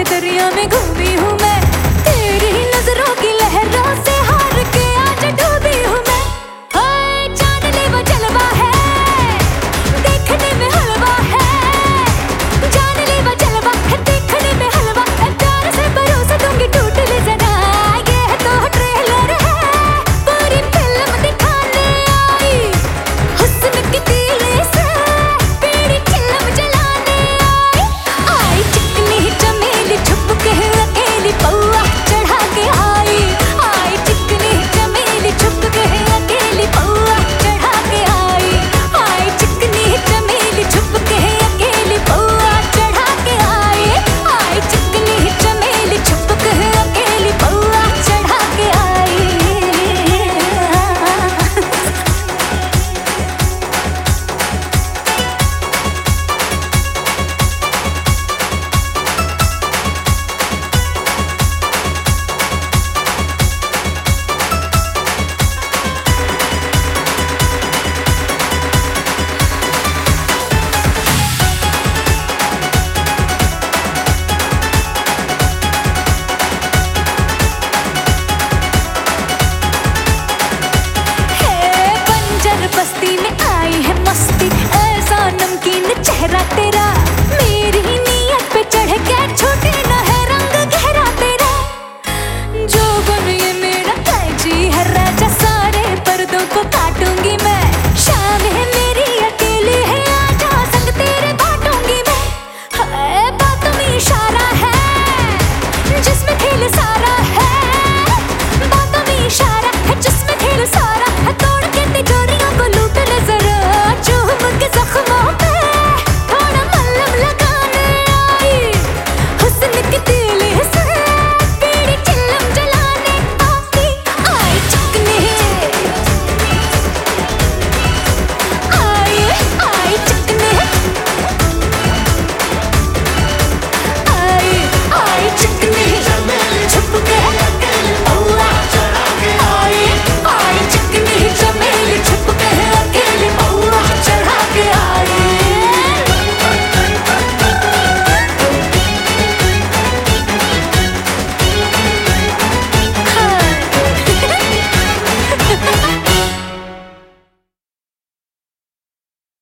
दुनिया में घूमी हूँ